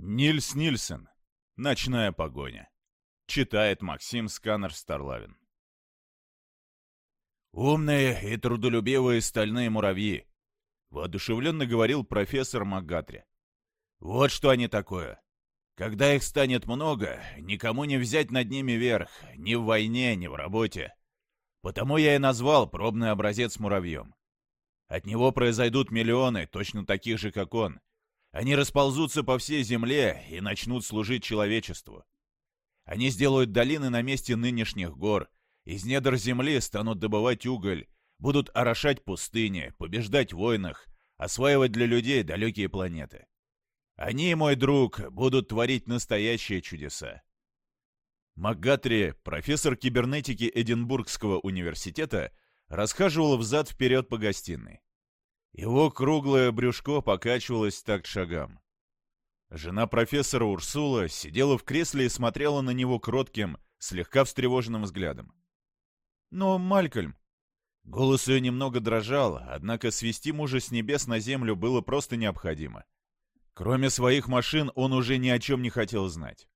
Нильс Нильсен. Ночная погоня. Читает Максим Сканер Старлавин. «Умные и трудолюбивые стальные муравьи», — воодушевленно говорил профессор МакГатри. «Вот что они такое. Когда их станет много, никому не взять над ними верх, ни в войне, ни в работе. Потому я и назвал пробный образец муравьем. От него произойдут миллионы, точно таких же, как он, они расползутся по всей земле и начнут служить человечеству. Они сделают долины на месте нынешних гор, из недр земли станут добывать уголь, будут орошать пустыни, побеждать в войнах, осваивать для людей далекие планеты. Они, мой друг, будут творить настоящие чудеса. МакГатри, профессор кибернетики Эдинбургского университета, расхаживал взад-вперед по гостиной. Его круглое брюшко покачивалось так шагам. Жена профессора Урсула сидела в кресле и смотрела на него кротким, слегка встревоженным взглядом. «Но, Малькольм...» Голос ее немного дрожал, однако свести мужа с небес на землю было просто необходимо. Кроме своих машин он уже ни о чем не хотел знать.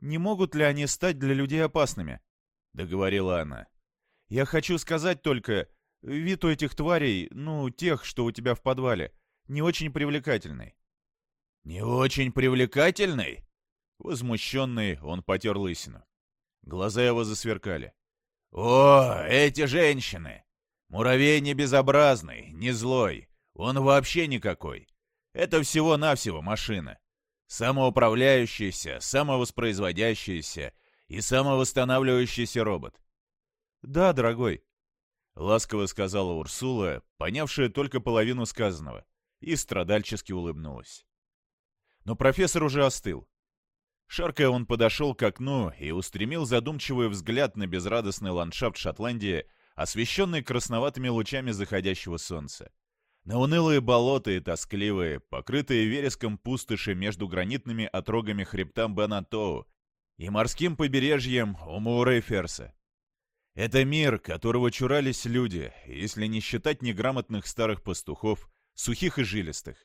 «Не могут ли они стать для людей опасными?» — договорила она. «Я хочу сказать только, Вид у этих тварей, ну, тех, что у тебя в подвале, не очень привлекательный. «Не очень привлекательный?» Возмущенный, он потер лысину. Глаза его засверкали. «О, эти женщины! Муравей не безобразный, не злой. Он вообще никакой. Это всего-навсего машина. Самоуправляющийся, самовоспроизводящийся и самовосстанавливающийся робот. Да, дорогой, Ласково сказала Урсула, понявшая только половину сказанного, и страдальчески улыбнулась. Но профессор уже остыл. Шаркая, он подошел к окну и устремил задумчивый взгляд на безрадостный ландшафт Шотландии, освещенный красноватыми лучами заходящего солнца. На унылые болота и тоскливые, покрытые вереском пустоши между гранитными отрогами хребта Бенатоу и морским побережьем Умуре-Ферса. Это мир, которого чурались люди, если не считать неграмотных старых пастухов, сухих и жилистых.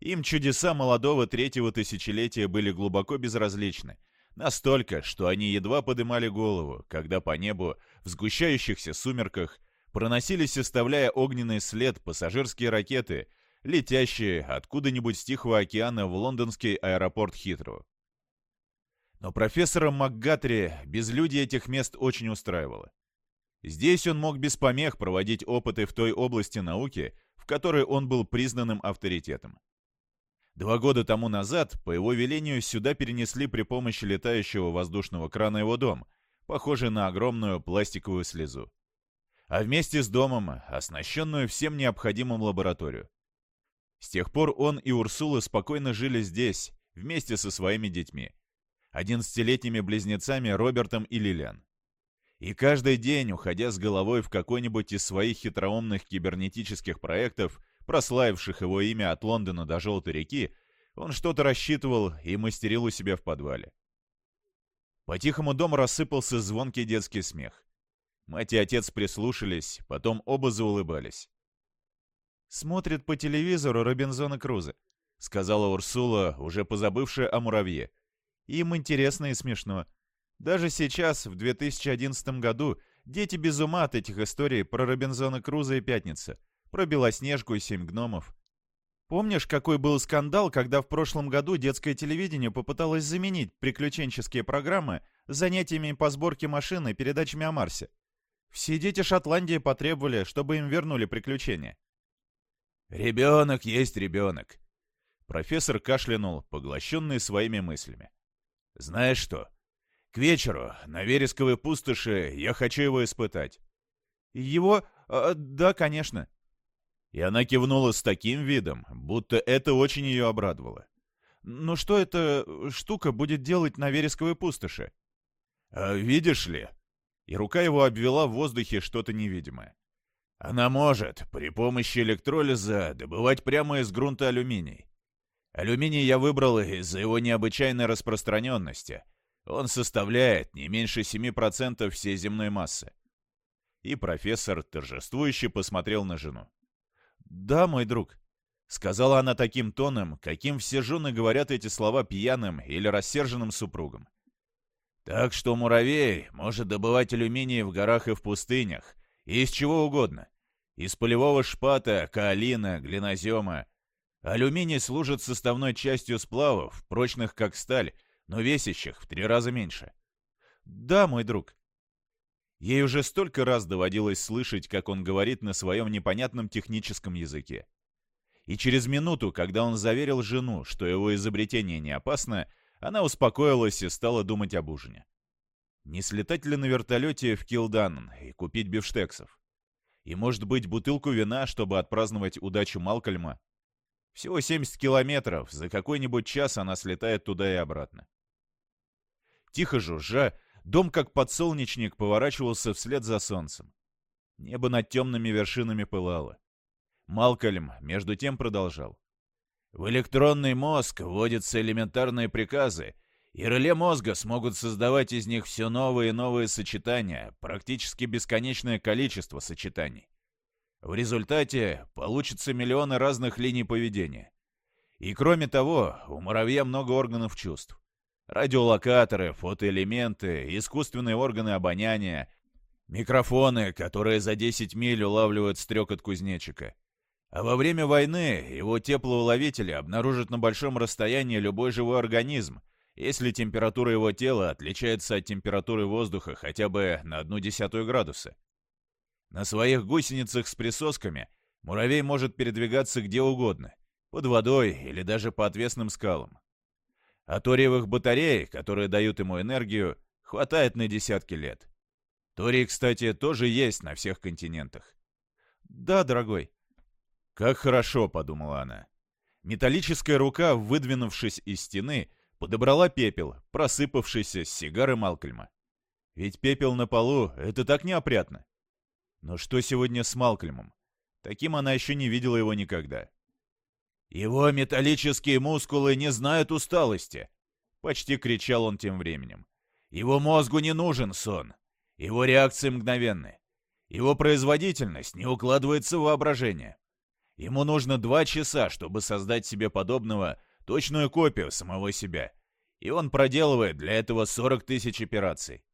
Им чудеса молодого третьего тысячелетия были глубоко безразличны, настолько, что они едва подымали голову, когда по небу, в сгущающихся сумерках, проносились, оставляя огненный след пассажирские ракеты, летящие откуда-нибудь с Тихого океана в лондонский аэропорт Хитроу. Но профессора МакГатри безлюдие этих мест очень устраивало. Здесь он мог без помех проводить опыты в той области науки, в которой он был признанным авторитетом. Два года тому назад, по его велению, сюда перенесли при помощи летающего воздушного крана его дом, похожий на огромную пластиковую слезу. А вместе с домом оснащенную всем необходимым лабораторию. С тех пор он и Урсула спокойно жили здесь, вместе со своими детьми, одиннадцатилетними близнецами Робертом и Лилиан. И каждый день, уходя с головой в какой-нибудь из своих хитроумных кибернетических проектов, прославивших его имя от Лондона до Желтой реки, он что-то рассчитывал и мастерил у себя в подвале. По тихому дому рассыпался звонкий детский смех. Мать и отец прислушались, потом оба заулыбались. «Смотрит по телевизору Робинзона Круза», — сказала Урсула, уже позабывшая о муравье. Им интересно и смешно. Даже сейчас, в 2011 году, дети без ума от этих историй про Робинзона Круза и Пятница, про Белоснежку и Семь гномов. Помнишь, какой был скандал, когда в прошлом году детское телевидение попыталось заменить приключенческие программы занятиями по сборке машин и передачами о Марсе? Все дети Шотландии потребовали, чтобы им вернули приключения. «Ребенок есть ребенок», Профессор кашлянул, поглощенный своими мыслями. Знаешь что? К вечеру на вересковой пустоши я хочу его испытать. Его? А, да, конечно. И она кивнула с таким видом, будто это очень ее обрадовало. Но «Ну что эта штука будет делать на вересковой пустоши? А, видишь ли? И рука его обвела в воздухе что-то невидимое. Она может при помощи электролиза добывать прямо из грунта алюминий. Алюминий я выбрал из-за его необычайной распространенности. Он составляет не меньше 7% всей земной массы. И профессор торжествующе посмотрел на жену. «Да, мой друг». — сказала она таким тоном, каким все жены говорят эти слова пьяным или рассерженным супругам. «Так что муравей может добывать алюминий в горах и в пустынях, и из чего угодно. Из полевого шпата, каолина, глинозема. Алюминий служит составной частью сплавов, прочных как сталь, но весящих в три раза меньше. Да, мой друг. Ей уже столько раз доводилось слышать, как он говорит на своем непонятном техническом языке. И через минуту, когда он заверил жену, что его изобретение не опасно, она успокоилась и стала думать об ужине. Не слетать ли на вертолете в Килдан и купить бифштексов? И, может быть, бутылку вина, чтобы отпраздновать удачу Малкольма? Всего 70 километров, за какой-нибудь час она слетает туда и обратно. Тихо жужжа, дом как подсолнечник поворачивался вслед за солнцем. Небо над темными вершинами пылало. Малкольм между тем продолжал. В электронный мозг вводятся элементарные приказы, и реле мозга смогут создавать из них все новые и новые сочетания, практически бесконечное количество сочетаний. В результате получится миллионы разных линий поведения. И кроме того, у муравья много органов чувств. Радиолокаторы, фотоэлементы, искусственные органы обоняния, микрофоны, которые за 10 миль улавливают стрекот кузнечика. А во время войны его теплоуловители обнаружат на большом расстоянии любой живой организм, если температура его тела отличается от температуры воздуха хотя бы на одну десятую градуса. На своих гусеницах с присосками муравей может передвигаться где угодно, под водой или даже по отвесным скалам. А ториевых батарей, которые дают ему энергию, хватает на десятки лет. Торий, кстати, тоже есть на всех континентах. Да, дорогой, «Как хорошо», — подумала она. Металлическая рука, выдвинувшись из стены, подобрала пепел, просыпавшийся с сигары Малкольма. Ведь пепел на полу — это так неопрятно. Но что сегодня с Малкольмом? Таким она еще не видела его никогда. «Его металлические мускулы не знают усталости!» — почти кричал он тем временем. «Его мозгу не нужен сон. Его реакции мгновенны. Его производительность не укладывается в воображение. Ему нужно два часа, чтобы создать себе подобного, точную копию самого себя. И он проделывает для этого 40 тысяч операций.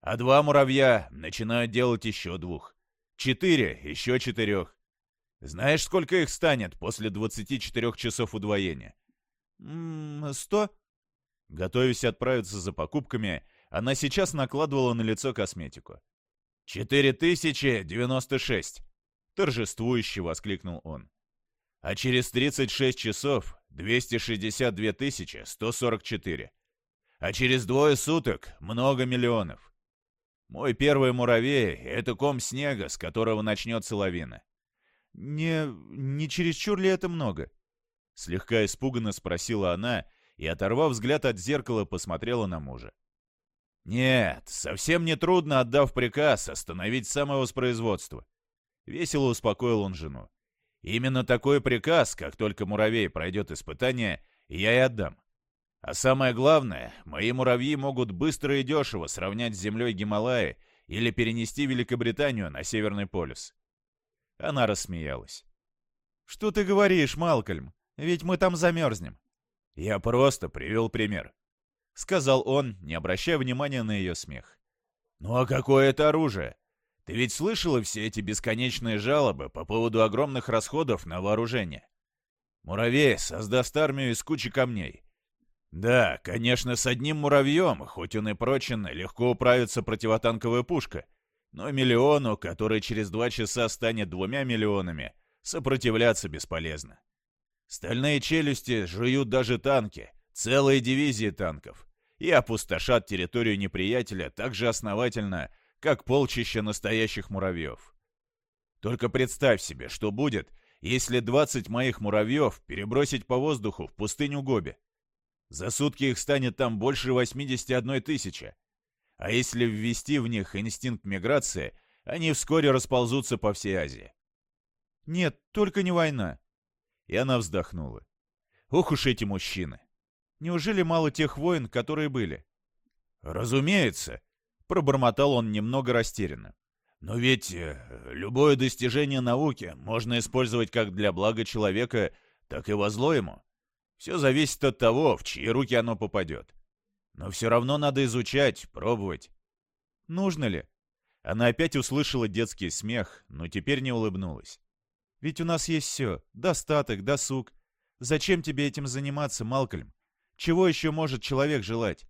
А два муравья начинают делать еще двух. Четыре, еще четырех. Знаешь, сколько их станет после 24 часов удвоения? Сто? Готовясь отправиться за покупками, она сейчас накладывала на лицо косметику. «Четыре тысячи девяносто шесть!» торжествующе воскликнул он. А через 36 часов 262 тысячи 144. А через двое суток много миллионов. Мой первый муравей — это ком снега, с которого начнется лавина. Не... не чересчур ли это много? Слегка испуганно спросила она и, оторвав взгляд от зеркала, посмотрела на мужа. «Нет, совсем не трудно, отдав приказ, остановить самовоспроизводство. Весело успокоил он жену. «Именно такой приказ, как только муравей пройдет испытание, я и отдам. А самое главное, мои муравьи могут быстро и дешево сравнять с землей Гималаи или перенести Великобританию на Северный полюс». Она рассмеялась. «Что ты говоришь, Малкольм? Ведь мы там замерзнем». «Я просто привел пример», — сказал он, не обращая внимания на ее смех. «Ну а какое это оружие? Ты ведь слышала все эти бесконечные жалобы по поводу огромных расходов на вооружение? Муравей создаст армию из кучи камней. Да, конечно, с одним муравьем, хоть он и прочен, легко управится противотанковая пушка. Но миллиону, который через два часа станет двумя миллионами, сопротивляться бесполезно. Стальные челюсти жуют даже танки, целые дивизии танков, и опустошат территорию неприятеля так же основательно, как полчища настоящих муравьев. Только представь себе, что будет, если 20 моих муравьев перебросить по воздуху в пустыню Гоби. За сутки их станет там больше 81 тысячи. А если ввести в них инстинкт миграции, они вскоре расползутся по всей Азии. Нет, только не война. И она вздохнула. Ох уж эти мужчины. Неужели мало тех войн, которые были? Разумеется, Пробормотал он немного растерянно. Но ведь э, любое достижение науки можно использовать как для блага человека, так и во зло ему. Все зависит от того, в чьи руки оно попадет. Но все равно надо изучать, пробовать. Нужно ли? Она опять услышала детский смех, но теперь не улыбнулась. Ведь у нас есть все. Достаток, досуг. Зачем тебе этим заниматься, Малкольм? Чего еще может человек желать?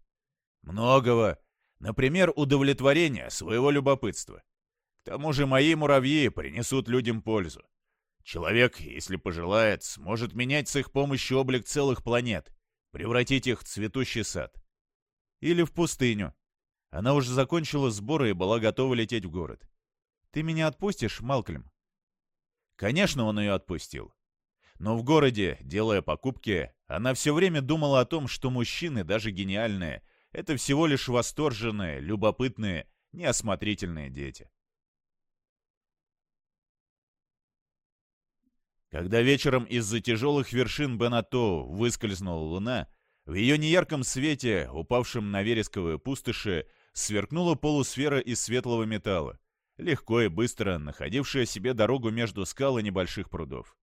Многого. Например, удовлетворения своего любопытства. К тому же мои муравьи принесут людям пользу. Человек, если пожелает, сможет менять с их помощью облик целых планет, превратить их в цветущий сад. Или в пустыню. Она уже закончила сборы и была готова лететь в город. Ты меня отпустишь, Малкольм? Конечно, он ее отпустил. Но в городе, делая покупки, она все время думала о том, что мужчины, даже гениальные, это всего лишь восторженные, любопытные, неосмотрительные дети. Когда вечером из-за тяжелых вершин Бенато выскользнула луна, в ее неярком свете, упавшем на вересковые пустоши, сверкнула полусфера из светлого металла, легко и быстро находившая себе дорогу между скал и небольших прудов.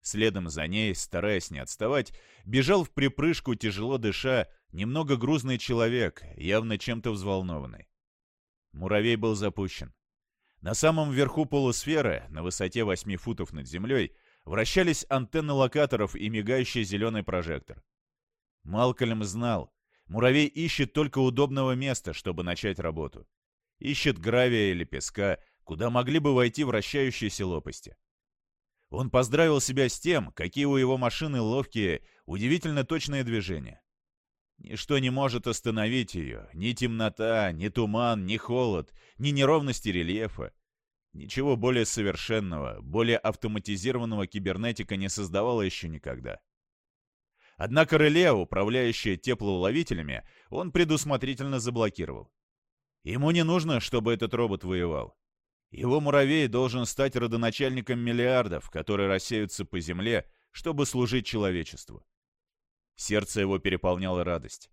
Следом за ней, стараясь не отставать, бежал в припрыжку, тяжело дыша, немного грузный человек, явно чем-то взволнованный. Муравей был запущен. На самом верху полусферы, на высоте 8 футов над землей, вращались антенны локаторов и мигающий зеленый прожектор. Малкольм знал, муравей ищет только удобного места, чтобы начать работу. Ищет гравия или песка, куда могли бы войти вращающиеся лопасти. Он поздравил себя с тем, какие у его машины ловкие, удивительно точные движения. Ничто не может остановить ее, ни темнота, ни туман, ни холод, ни неровности рельефа. Ничего более совершенного, более автоматизированного кибернетика не создавала еще никогда. Однако реле, управляющее теплоуловителями, он предусмотрительно заблокировал. Ему не нужно, чтобы этот робот воевал. Его муравей должен стать родоначальником миллиардов, которые рассеются по земле, чтобы служить человечеству. Сердце его переполняло радость.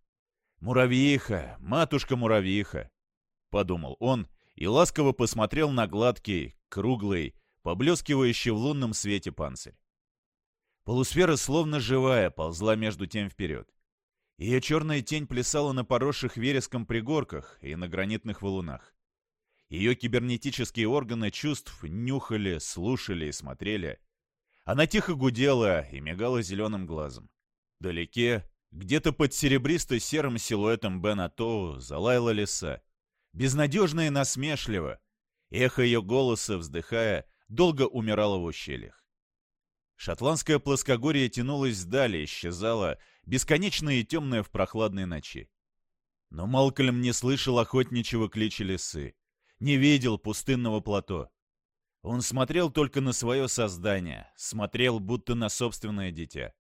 «Муравьиха, матушка-муравьиха!» — подумал он и ласково посмотрел на гладкий, круглый, поблескивающий в лунном свете панцирь. Полусфера, словно живая, ползла между тем вперед. Ее черная тень плясала на поросших вереском пригорках и на гранитных валунах. Ее кибернетические органы чувств нюхали, слушали и смотрели. Она тихо гудела и мигала зеленым глазом. Вдалеке, где-то под серебристо-серым силуэтом Бена Тоу, залаяла лиса. Безнадежно и насмешливо. Эхо ее голоса, вздыхая, долго умирало в ущельях. Шотландское плоскогорье тянулось вдали, исчезало, бесконечное и темное в прохладной ночи. Но Малкольм не слышал охотничьего клича лисы не видел пустынного плато. Он смотрел только на свое создание, смотрел будто на собственное дитя.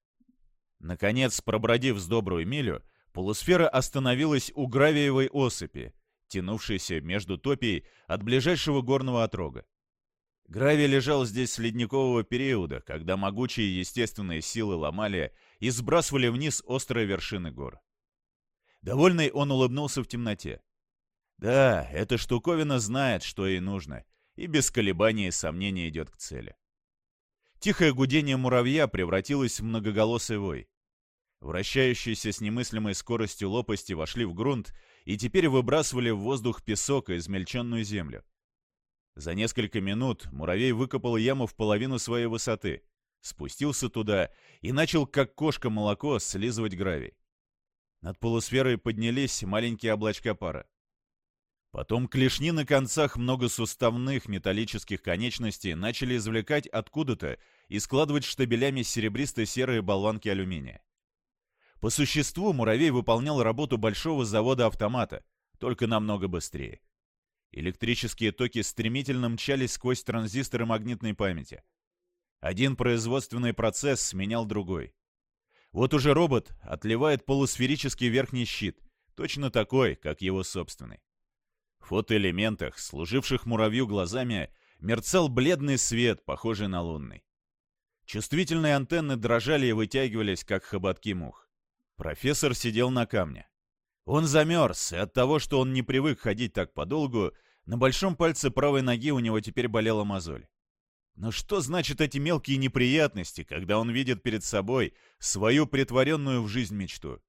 Наконец, пробродив с добрую милю, полусфера остановилась у гравиевой осыпи, тянувшейся между топией от ближайшего горного отрога. Гравий лежал здесь с ледникового периода, когда могучие естественные силы ломали и сбрасывали вниз острые вершины гор. Довольный он улыбнулся в темноте. Да, эта штуковина знает, что ей нужно, и без колебаний и сомнений идет к цели. Тихое гудение муравья превратилось в многоголосый вой. Вращающиеся с немыслимой скоростью лопасти вошли в грунт и теперь выбрасывали в воздух песок и измельченную землю. За несколько минут муравей выкопал яму в половину своей высоты, спустился туда и начал, как кошка молоко, слизывать гравий. Над полусферой поднялись маленькие облачка пара. Потом клешни на концах многосуставных металлических конечностей начали извлекать откуда-то и складывать штабелями серебристо-серые болванки алюминия. По существу муравей выполнял работу большого завода-автомата, только намного быстрее. Электрические токи стремительно мчались сквозь транзисторы магнитной памяти. Один производственный процесс сменял другой. Вот уже робот отливает полусферический верхний щит, точно такой, как его собственный. В фотоэлементах, служивших муравью глазами, мерцал бледный свет, похожий на лунный. Чувствительные антенны дрожали и вытягивались, как хоботки мух. Профессор сидел на камне. Он замерз, и от того, что он не привык ходить так подолгу, на большом пальце правой ноги у него теперь болела мозоль. Но что значит эти мелкие неприятности, когда он видит перед собой свою притворенную в жизнь мечту?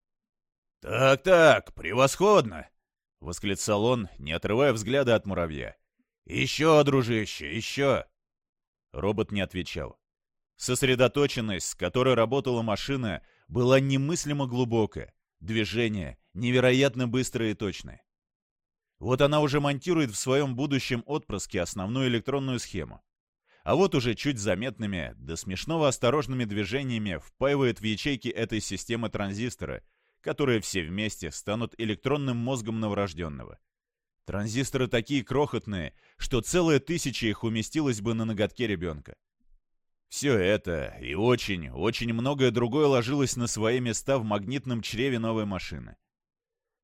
«Так-так, превосходно!» — восклицал он, не отрывая взгляда от муравья. «Еще, дружище, еще!» Робот не отвечал. Сосредоточенность, с которой работала машина, была немыслимо глубокая. Движение невероятно быстрое и точное. Вот она уже монтирует в своем будущем отпрыске основную электронную схему. А вот уже чуть заметными, до смешного осторожными движениями впаивает в ячейки этой системы транзисторы, которые все вместе станут электронным мозгом новорожденного. Транзисторы такие крохотные, что целая тысяча их уместилась бы на ноготке ребенка. Все это и очень, очень многое другое ложилось на свои места в магнитном чреве новой машины.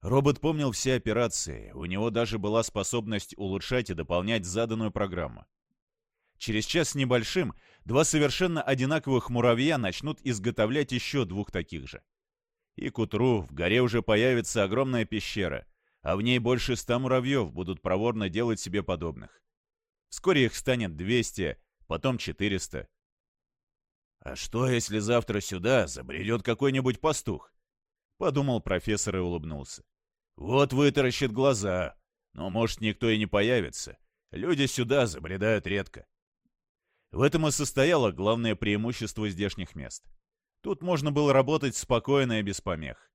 Робот помнил все операции, у него даже была способность улучшать и дополнять заданную программу. Через час с небольшим два совершенно одинаковых муравья начнут изготовлять еще двух таких же. И к утру в горе уже появится огромная пещера, а в ней больше ста муравьев будут проворно делать себе подобных. Вскоре их станет 200, потом 400. «А что, если завтра сюда забредет какой-нибудь пастух?» — подумал профессор и улыбнулся. «Вот вытаращит глаза. Но, может, никто и не появится. Люди сюда забредают редко». В этом и состояло главное преимущество здешних мест. Тут можно было работать спокойно и без помех.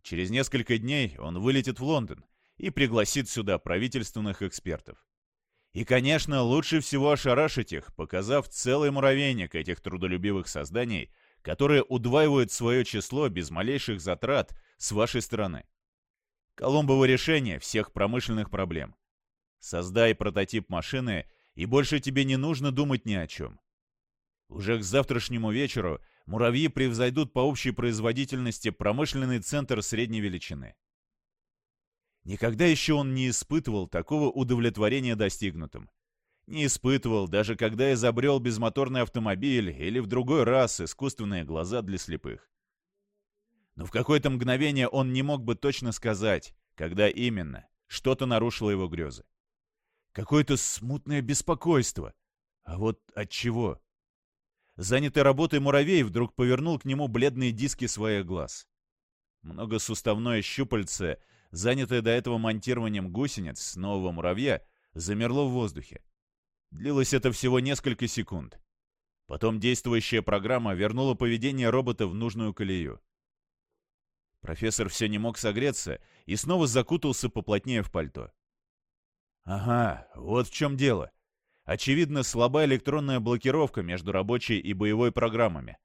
Через несколько дней он вылетит в Лондон и пригласит сюда правительственных экспертов. И, конечно, лучше всего ошарашить их, показав целый муравейник этих трудолюбивых созданий, которые удваивают свое число без малейших затрат с вашей стороны. Колумбово решение всех промышленных проблем. Создай прототип машины, и больше тебе не нужно думать ни о чем. Уже к завтрашнему вечеру муравьи превзойдут по общей производительности промышленный центр средней величины. Никогда еще он не испытывал такого удовлетворения достигнутым. Не испытывал, даже когда изобрел безмоторный автомобиль или в другой раз искусственные глаза для слепых. Но в какое-то мгновение он не мог бы точно сказать, когда именно что-то нарушило его грезы. Какое-то смутное беспокойство. А вот от чего? Занятый работой муравей вдруг повернул к нему бледные диски своих глаз. Многосуставное щупальце занятое до этого монтированием гусениц нового муравья, замерло в воздухе. Длилось это всего несколько секунд. Потом действующая программа вернула поведение робота в нужную колею. Профессор все не мог согреться и снова закутался поплотнее в пальто. Ага, вот в чем дело. Очевидно, слабая электронная блокировка между рабочей и боевой программами.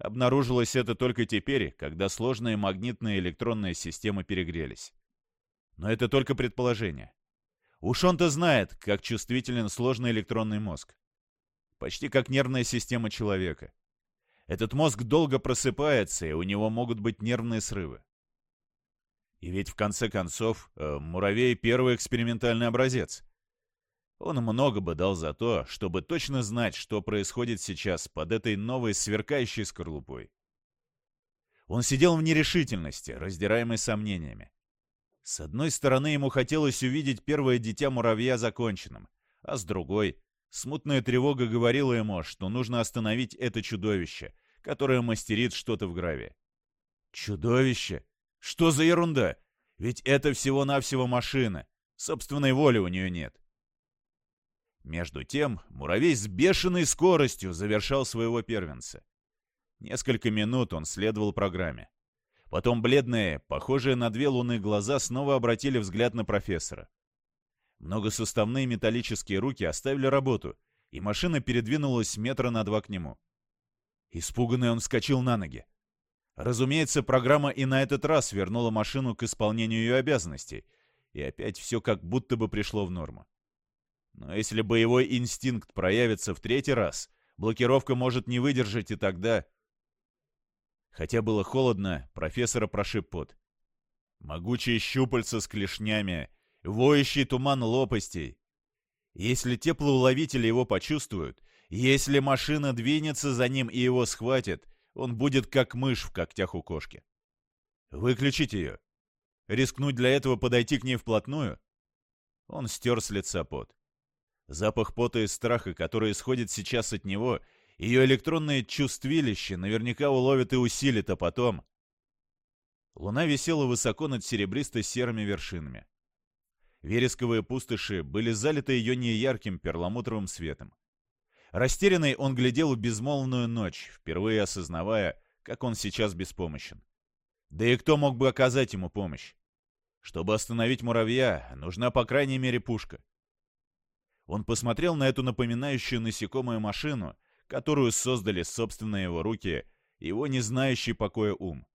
Обнаружилось это только теперь, когда сложные магнитные электронные системы перегрелись. Но это только предположение. Уж он-то знает, как чувствителен сложный электронный мозг. Почти как нервная система человека. Этот мозг долго просыпается, и у него могут быть нервные срывы. И ведь в конце концов, э, муравей — первый экспериментальный образец. Он много бы дал за то, чтобы точно знать, что происходит сейчас под этой новой сверкающей скорлупой. Он сидел в нерешительности, раздираемый сомнениями. С одной стороны, ему хотелось увидеть первое дитя муравья законченным, а с другой, смутная тревога говорила ему, что нужно остановить это чудовище, которое мастерит что-то в граве. Чудовище? Что за ерунда? Ведь это всего-навсего машина. Собственной воли у нее нет. Между тем, муравей с бешеной скоростью завершал своего первенца. Несколько минут он следовал программе. Потом бледные, похожие на две луны глаза снова обратили взгляд на профессора. Многосуставные металлические руки оставили работу, и машина передвинулась метра на два к нему. Испуганный он вскочил на ноги. Разумеется, программа и на этот раз вернула машину к исполнению ее обязанностей, и опять все как будто бы пришло в норму. Но если боевой инстинкт проявится в третий раз, блокировка может не выдержать и тогда... Хотя было холодно, профессора прошиб пот. Могучие щупальца с клешнями, воющий туман лопастей. Если теплоуловители его почувствуют, если машина двинется за ним и его схватит, он будет как мышь в когтях у кошки. Выключить ее. Рискнуть для этого подойти к ней вплотную? Он стер с лица пот. Запах пота и страха, который исходит сейчас от него, ее электронное чувствилище наверняка уловит и усилит, а потом... Луна висела высоко над серебристо-серыми вершинами. Вересковые пустоши были залиты ее неярким перламутровым светом. Растерянный он глядел в безмолвную ночь, впервые осознавая, как он сейчас беспомощен. Да и кто мог бы оказать ему помощь? Чтобы остановить муравья, нужна по крайней мере пушка. Он посмотрел на эту напоминающую насекомую машину, которую создали собственные его руки, его не знающий покоя ум.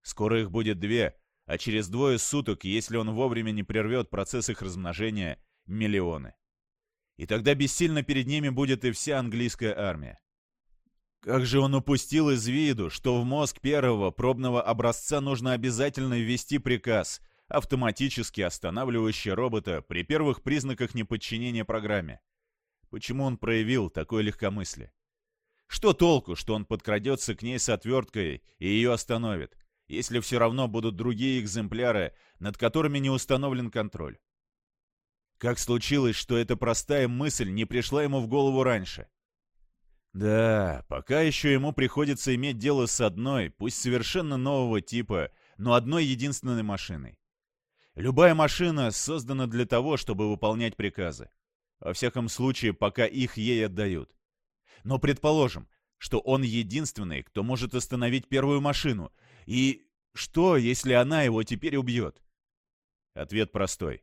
Скоро их будет две, а через двое суток, если он вовремя не прервет процесс их размножения, миллионы. И тогда бессильно перед ними будет и вся английская армия. Как же он упустил из виду, что в мозг первого пробного образца нужно обязательно ввести приказ, автоматически останавливающий робота при первых признаках неподчинения программе. Почему он проявил такое легкомыслие? Что толку, что он подкрадется к ней с отверткой и ее остановит, если все равно будут другие экземпляры, над которыми не установлен контроль? Как случилось, что эта простая мысль не пришла ему в голову раньше? Да, пока еще ему приходится иметь дело с одной, пусть совершенно нового типа, но одной единственной машиной. Любая машина создана для того, чтобы выполнять приказы. Во всяком случае, пока их ей отдают. Но предположим, что он единственный, кто может остановить первую машину. И что, если она его теперь убьет? Ответ простой.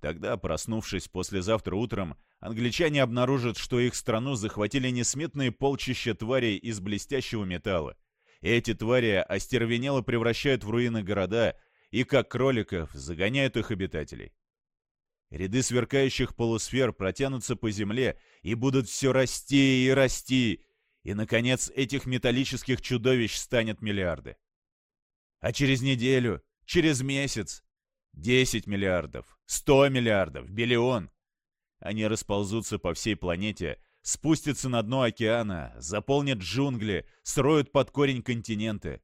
Тогда, проснувшись послезавтра утром, англичане обнаружат, что их страну захватили несметные полчища тварей из блестящего металла. Эти твари остервенело превращают в руины города и, как кроликов, загоняют их обитателей. Ряды сверкающих полусфер протянутся по земле и будут все расти и расти, и, наконец, этих металлических чудовищ станет миллиарды. А через неделю, через месяц, 10 миллиардов, 100 миллиардов, биллион. Они расползутся по всей планете, спустятся на дно океана, заполнят джунгли, строят под корень континенты.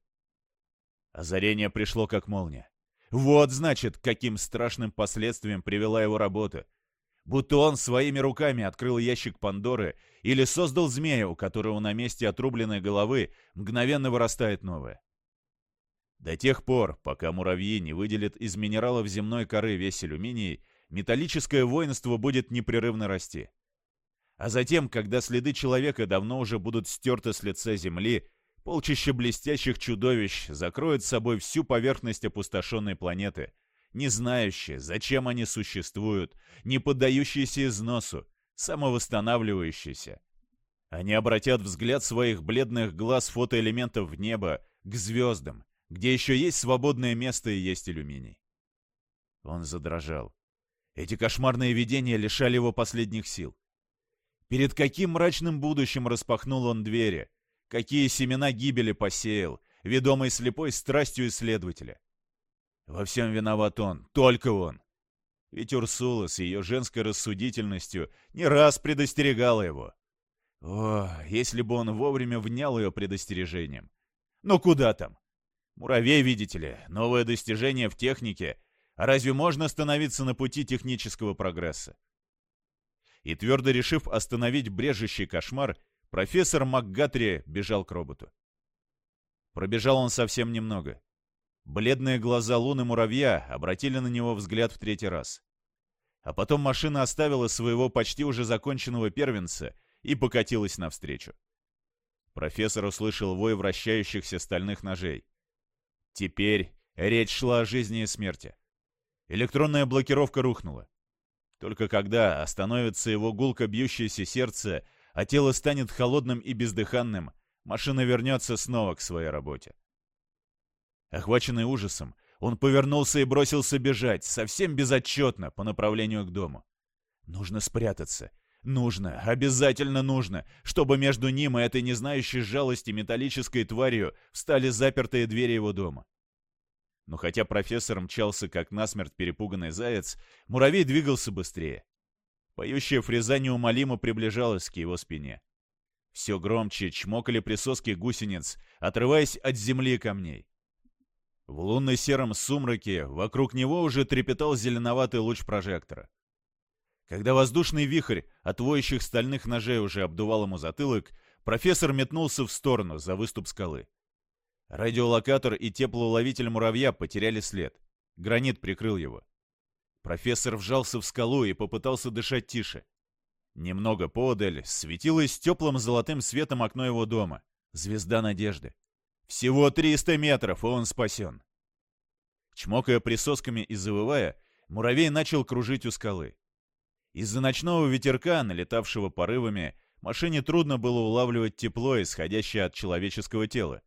Озарение пришло как молния. Вот, значит, каким страшным последствиям привела его работа. Будто он своими руками открыл ящик Пандоры или создал змея, у которого на месте отрубленной головы мгновенно вырастает новое. До тех пор, пока муравьи не выделят из минералов земной коры весь алюминий, металлическое воинство будет непрерывно расти. А затем, когда следы человека давно уже будут стерты с лица земли, полчища блестящих чудовищ закроют собой всю поверхность опустошенной планеты, не знающие, зачем они существуют, не поддающиеся износу, самовосстанавливающиеся. Они обратят взгляд своих бледных глаз фотоэлементов в небо к звездам, где еще есть свободное место и есть алюминий. Он задрожал. Эти кошмарные видения лишали его последних сил. Перед каким мрачным будущим распахнул он двери, какие семена гибели посеял, ведомый слепой страстью исследователя. Во всем виноват он, только он. Ведь Урсула с ее женской рассудительностью не раз предостерегала его. О, если бы он вовремя внял ее предостережением. Но куда там? Муравей, видите ли, новое достижение в технике. А разве можно остановиться на пути технического прогресса? И твердо решив остановить брежущий кошмар, профессор МакГатри бежал к роботу. Пробежал он совсем немного. Бледные глаза луны муравья обратили на него взгляд в третий раз. А потом машина оставила своего почти уже законченного первенца и покатилась навстречу. Профессор услышал вой вращающихся стальных ножей. Теперь речь шла о жизни и смерти. Электронная блокировка рухнула. Только когда остановится его гулко бьющееся сердце, а тело станет холодным и бездыханным, машина вернется снова к своей работе. Охваченный ужасом, он повернулся и бросился бежать, совсем безотчетно, по направлению к дому. Нужно спрятаться. Нужно, обязательно нужно, чтобы между ним и этой не знающей жалости металлической тварью встали запертые двери его дома. Но хотя профессор мчался, как насмерть перепуганный заяц, муравей двигался быстрее. Поющая фреза неумолимо приближалась к его спине. Все громче чмокали присоски гусениц, отрываясь от земли камней. В лунно-сером сумраке вокруг него уже трепетал зеленоватый луч прожектора. Когда воздушный вихрь от воющих стальных ножей уже обдувал ему затылок, профессор метнулся в сторону за выступ скалы. Радиолокатор и теплоуловитель муравья потеряли след. Гранит прикрыл его. Профессор вжался в скалу и попытался дышать тише. Немного подаль светилось теплым золотым светом окно его дома. Звезда надежды. Всего 300 метров, и он спасен. Чмокая присосками и завывая, муравей начал кружить у скалы. Из-за ночного ветерка, налетавшего порывами, машине трудно было улавливать тепло, исходящее от человеческого тела.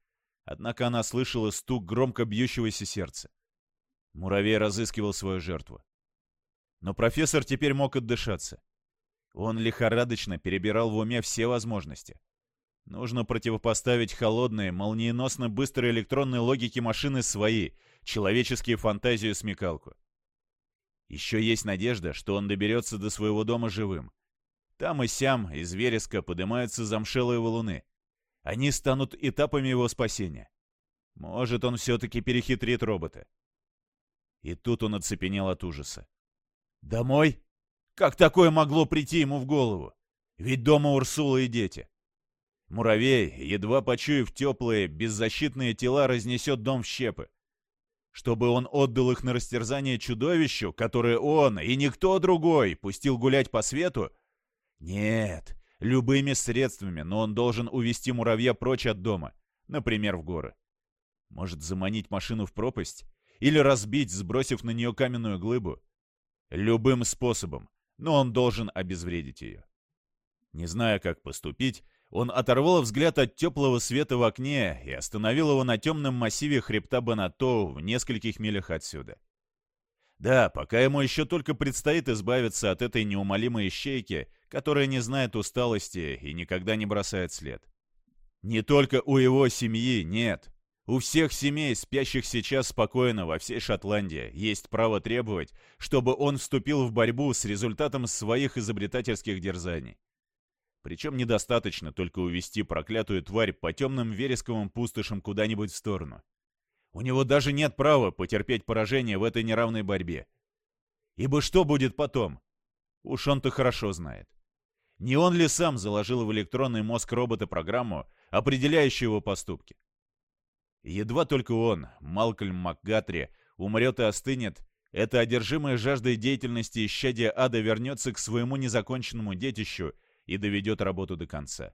Однако она слышала стук громко бьющегося сердца. Муравей разыскивал свою жертву. Но профессор теперь мог отдышаться. Он лихорадочно перебирал в уме все возможности. Нужно противопоставить холодные, молниеносно быстрой электронной логике машины свои, человеческие фантазии и смекалку. Еще есть надежда, что он доберется до своего дома живым. Там и сям из вереска поднимаются замшелые валуны. Они станут этапами его спасения. Может, он все-таки перехитрит робота. И тут он оцепенел от ужаса. Домой? Как такое могло прийти ему в голову? Ведь дома Урсула и дети. Муравей, едва почуяв теплые, беззащитные тела, разнесет дом в щепы. Чтобы он отдал их на растерзание чудовищу, которое он и никто другой пустил гулять по свету? Нет, любыми средствами, но он должен увести муравья прочь от дома, например, в горы. Может, заманить машину в пропасть? Или разбить, сбросив на нее каменную глыбу? Любым способом, но он должен обезвредить ее. Не зная, как поступить, он оторвал взгляд от теплого света в окне и остановил его на темном массиве хребта Банато в нескольких милях отсюда. Да, пока ему еще только предстоит избавиться от этой неумолимой ищейки, которая не знает усталости и никогда не бросает след. Не только у его семьи, нет. У всех семей, спящих сейчас спокойно во всей Шотландии, есть право требовать, чтобы он вступил в борьбу с результатом своих изобретательских дерзаний. Причем недостаточно только увести проклятую тварь по темным вересковым пустошам куда-нибудь в сторону. У него даже нет права потерпеть поражение в этой неравной борьбе. Ибо что будет потом? Уж он-то хорошо знает. Не он ли сам заложил в электронный мозг робота программу, определяющую его поступки? Едва только он, Малкольм МакГатри, умрет и остынет, эта одержимая жаждой деятельности исчадия ада вернется к своему незаконченному детищу и доведет работу до конца.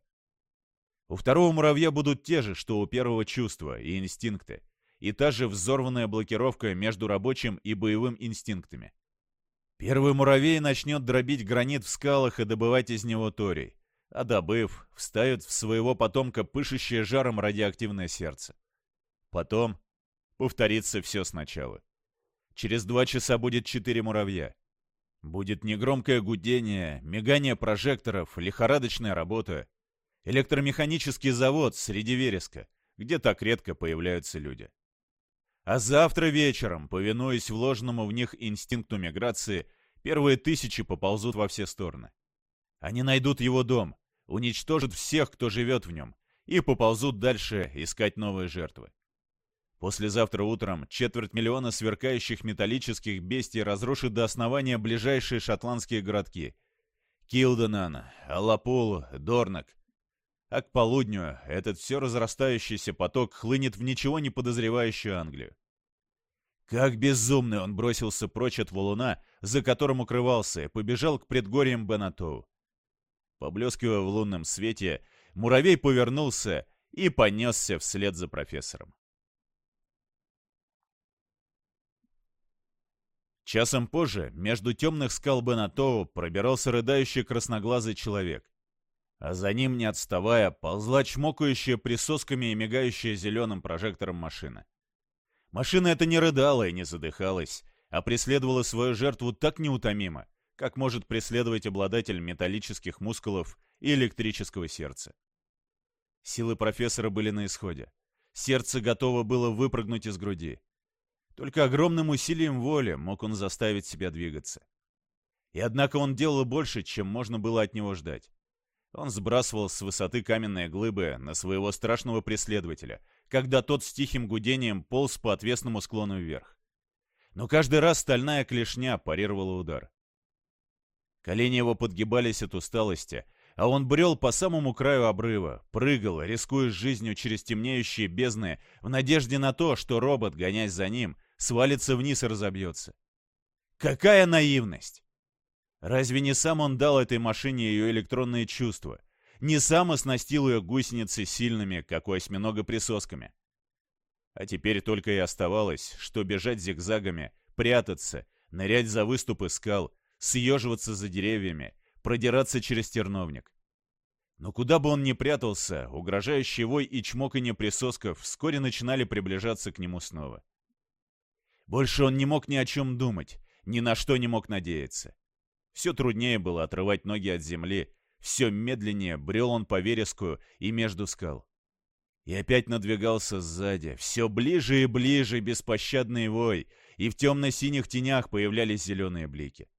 У второго муравья будут те же, что у первого чувства и инстинкты, и та же взорванная блокировка между рабочим и боевым инстинктами. Первый муравей начнет дробить гранит в скалах и добывать из него торий, а добыв, вставит в своего потомка пышущее жаром радиоактивное сердце. Потом повторится все сначала. Через два часа будет четыре муравья. Будет негромкое гудение, мигание прожекторов, лихорадочная работа. Электромеханический завод среди вереска, где так редко появляются люди. А завтра вечером, повинуясь вложенному в них инстинкту миграции, первые тысячи поползут во все стороны. Они найдут его дом, уничтожат всех, кто живет в нем, и поползут дальше искать новые жертвы. Послезавтра утром четверть миллиона сверкающих металлических бестий разрушит до основания ближайшие шотландские городки. Килденан, Алапул, Дорнак. А к полудню этот все разрастающийся поток хлынет в ничего не подозревающую Англию. Как безумный он бросился прочь от валуна, за которым укрывался, и побежал к предгорьям Бенатоу. Поблескивая в лунном свете, муравей повернулся и понесся вслед за профессором. Часом позже между темных скал Бенатоу пробирался рыдающий красноглазый человек. А за ним, не отставая, ползла чмокающая присосками и мигающая зеленым прожектором машина. Машина эта не рыдала и не задыхалась, а преследовала свою жертву так неутомимо, как может преследовать обладатель металлических мускулов и электрического сердца. Силы профессора были на исходе. Сердце готово было выпрыгнуть из груди. Только огромным усилием воли мог он заставить себя двигаться. И однако он делал больше, чем можно было от него ждать. Он сбрасывал с высоты каменные глыбы на своего страшного преследователя, когда тот с тихим гудением полз по отвесному склону вверх. Но каждый раз стальная клешня парировала удар. Колени его подгибались от усталости, а он брел по самому краю обрыва, прыгал, рискуя жизнью через темнеющие бездны, в надежде на то, что робот, гонясь за ним, свалится вниз и разобьется. Какая наивность! Разве не сам он дал этой машине ее электронные чувства? Не сам оснастил ее гусеницы сильными, как у осьминога, присосками? А теперь только и оставалось, что бежать зигзагами, прятаться, нырять за выступы скал, съеживаться за деревьями, продираться через терновник. Но куда бы он ни прятался, угрожающий вой и чмоканье присосков вскоре начинали приближаться к нему снова. Больше он не мог ни о чем думать, ни на что не мог надеяться. Все труднее было отрывать ноги от земли, все медленнее брел он по вереску и между скал. И опять надвигался сзади, все ближе и ближе беспощадный вой, и в темно-синих тенях появлялись зеленые блики.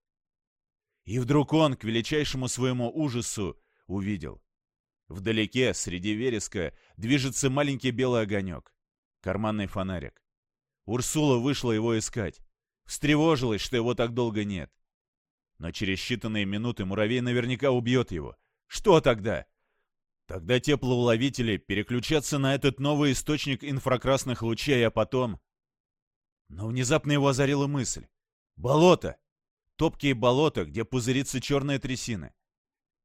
И вдруг он, к величайшему своему ужасу, увидел. Вдалеке, среди вереска, движется маленький белый огонек. Карманный фонарик. Урсула вышла его искать. Встревожилась, что его так долго нет. Но через считанные минуты муравей наверняка убьет его. Что тогда? Тогда теплоуловители переключатся на этот новый источник инфракрасных лучей, а потом... Но внезапно его озарила мысль. Болото! Топкие болота, где пузырится черная трясина.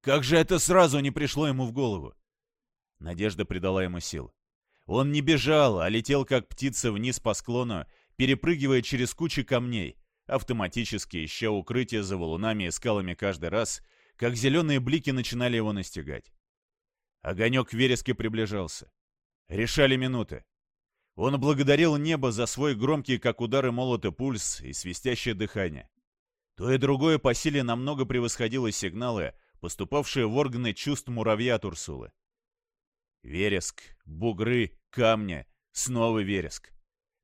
Как же это сразу не пришло ему в голову? Надежда придала ему сил. Он не бежал, а летел как птица вниз по склону, перепрыгивая через кучи камней, автоматически ища укрытие за валунами и скалами каждый раз, как зеленые блики начинали его настигать. Огонек вереске приближался. Решали минуты. Он благодарил небо за свой громкий, как удары молота, пульс и свистящее дыхание. То и другое по силе намного превосходило сигналы, поступавшие в органы чувств муравья от Урсулы. Вереск, бугры, камни, снова вереск.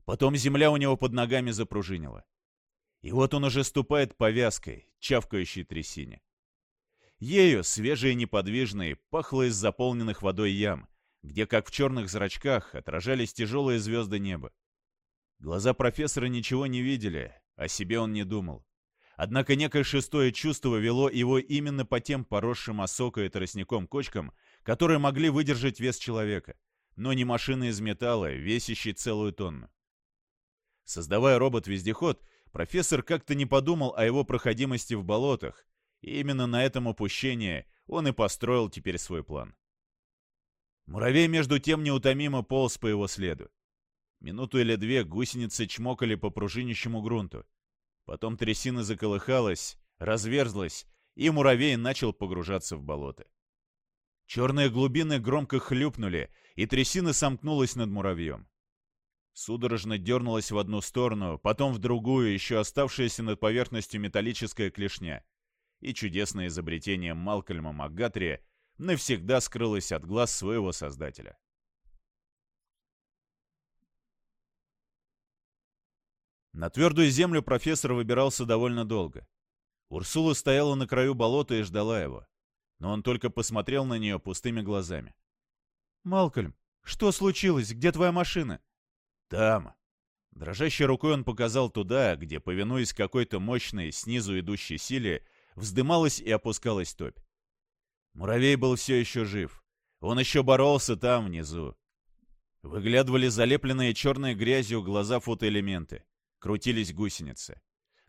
Потом земля у него под ногами запружинила. И вот он уже ступает по вязкой, чавкающей трясине. Ею, свежей и неподвижной, пахло из заполненных водой ям, где, как в черных зрачках, отражались тяжелые звезды неба. Глаза профессора ничего не видели, о себе он не думал. Однако некое шестое чувство вело его именно по тем поросшим осокой и тростником кочкам, которые могли выдержать вес человека, но не машины из металла, весящей целую тонну. Создавая робот-вездеход, профессор как-то не подумал о его проходимости в болотах, и именно на этом упущении он и построил теперь свой план. Муравей между тем неутомимо полз по его следу. Минуту или две гусеницы чмокали по пружинищему грунту. Потом трясина заколыхалась, разверзлась, и муравей начал погружаться в болото. Черные глубины громко хлюпнули, и трясина сомкнулась над муравьем. Судорожно дернулась в одну сторону, потом в другую, еще оставшаяся над поверхностью металлическая клешня и чудесное изобретение Малкольма МакГатри навсегда скрылось от глаз своего создателя. На твердую землю профессор выбирался довольно долго. Урсула стояла на краю болота и ждала его. Но он только посмотрел на нее пустыми глазами. «Малкольм, что случилось? Где твоя машина?» «Там». Дрожащей рукой он показал туда, где, повинуясь какой-то мощной, снизу идущей силе, вздымалась и опускалась топь. Муравей был все еще жив. Он еще боролся там, внизу. Выглядывали залепленные черной грязью глаза фотоэлементы. Крутились гусеницы.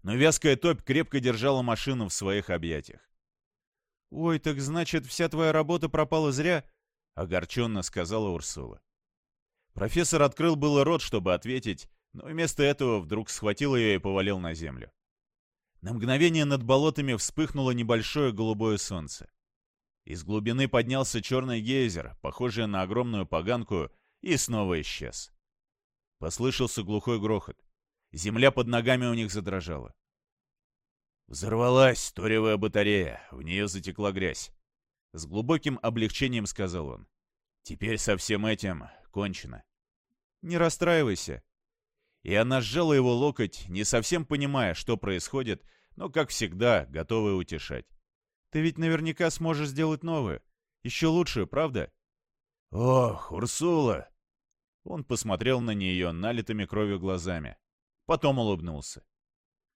Но вязкая топь крепко держала машину в своих объятиях. «Ой, так значит, вся твоя работа пропала зря?» — огорченно сказала Урсула. Профессор открыл было рот, чтобы ответить, но вместо этого вдруг схватил ее и повалил на землю. На мгновение над болотами вспыхнуло небольшое голубое солнце. Из глубины поднялся черный гейзер, похожий на огромную поганку, и снова исчез. Послышался глухой грохот. Земля под ногами у них задрожала. Взорвалась торевая батарея, в нее затекла грязь. С глубоким облегчением сказал он. Теперь со всем этим кончено. Не расстраивайся, и она сжала его локоть, не совсем понимая, что происходит, но, как всегда, готовая утешать. «Ты ведь наверняка сможешь сделать новое. Еще лучше, правда?» «Ох, Урсула!» Он посмотрел на нее налитыми кровью глазами. Потом улыбнулся.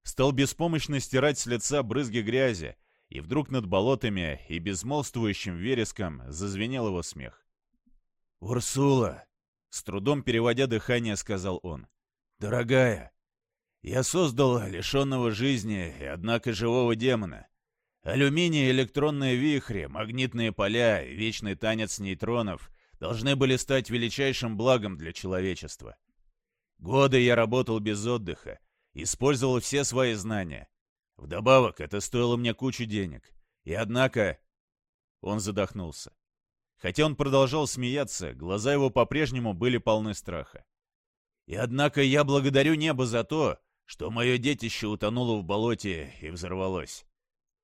Стал беспомощно стирать с лица брызги грязи, И вдруг над болотами и безмолвствующим вереском зазвенел его смех. «Урсула!» — с трудом переводя дыхание, сказал он. «Дорогая, я создал лишенного жизни и, однако, живого демона. Алюминий, электронные вихри, магнитные поля и вечный танец нейтронов должны были стать величайшим благом для человечества. Годы я работал без отдыха, использовал все свои знания. Вдобавок, это стоило мне кучу денег. И однако... Он задохнулся. Хотя он продолжал смеяться, глаза его по-прежнему были полны страха. И однако я благодарю небо за то, что мое детище утонуло в болоте и взорвалось.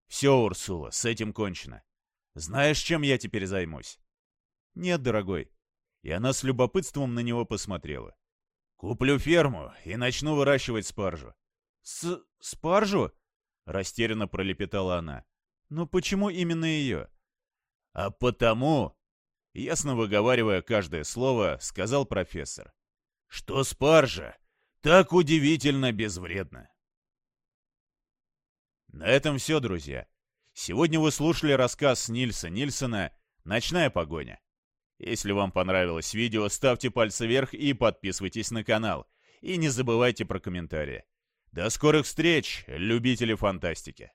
Все, Урсула, с этим кончено. Знаешь, чем я теперь займусь? Нет, дорогой. И она с любопытством на него посмотрела. Куплю ферму и начну выращивать спаржу. С... спаржу? Растерянно пролепетала она. Но почему именно ее? А потому, ясно выговаривая каждое слово, сказал профессор, что спаржа так удивительно безвредна. На этом все, друзья. Сегодня вы слушали рассказ Нильса Нильсона «Ночная погоня». Если вам понравилось видео, ставьте пальцы вверх и подписывайтесь на канал. И не забывайте про комментарии. До скорых встреч, любители фантастики!